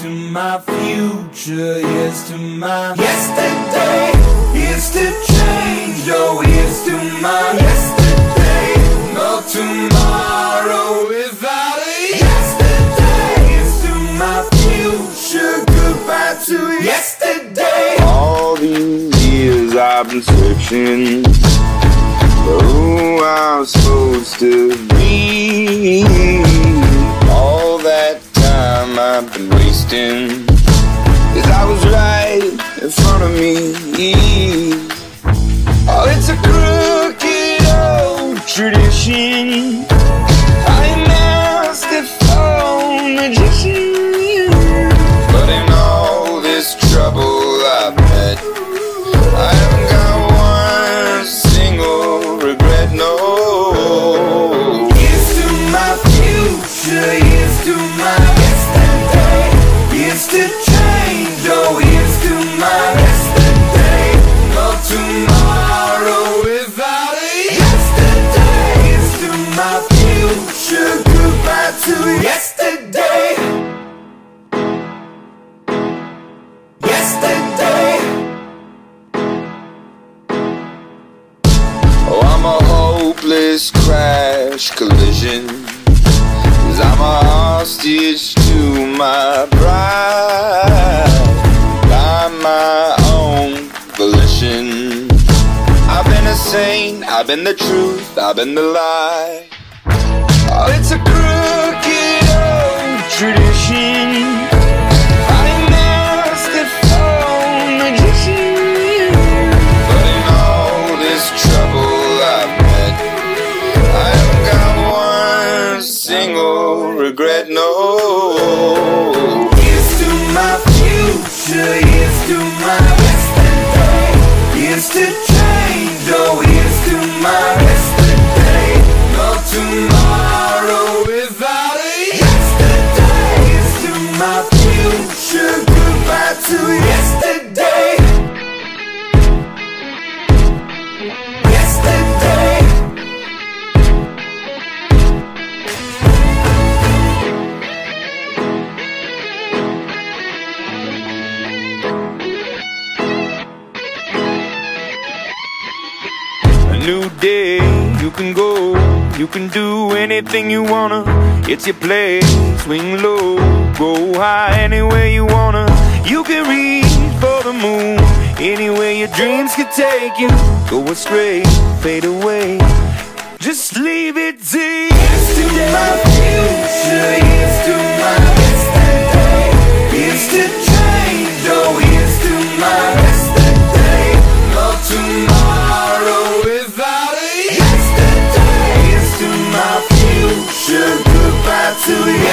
to my future, here's to my yesterday. Here's to change, oh, here's to my yesterday. No tomorrow without a yesterday. Here's to my future, goodbye to yesterday. All these years I've been searching oh, for who I'm supposed to be. In front of me. Oh, it's a crooked tomorrow without yesterday. Here's to my future, goodbye to yesterday. Yesterday. Oh, I'm a hopeless crash collision. Cause I'm a hostage to my pride. I've been I've been the truth, I've been the lie. Oh, it's a crooked old tradition. I must have found magician. But in all this trouble I've met, I haven't got one single regret, no. Here's to my future, my future, goodbye to yesterday. Yesterday. A new day, you can go, you can do anything you wanna. It's your place, swing low, go high anywhere you wanna. You can reach for the moon, anywhere your dreams could take you. Go astray, fade away, just leave it to my future, yesterday. To my yesterday. Oh, tomorrow without a yesterday. My future, goodbye to yesterday.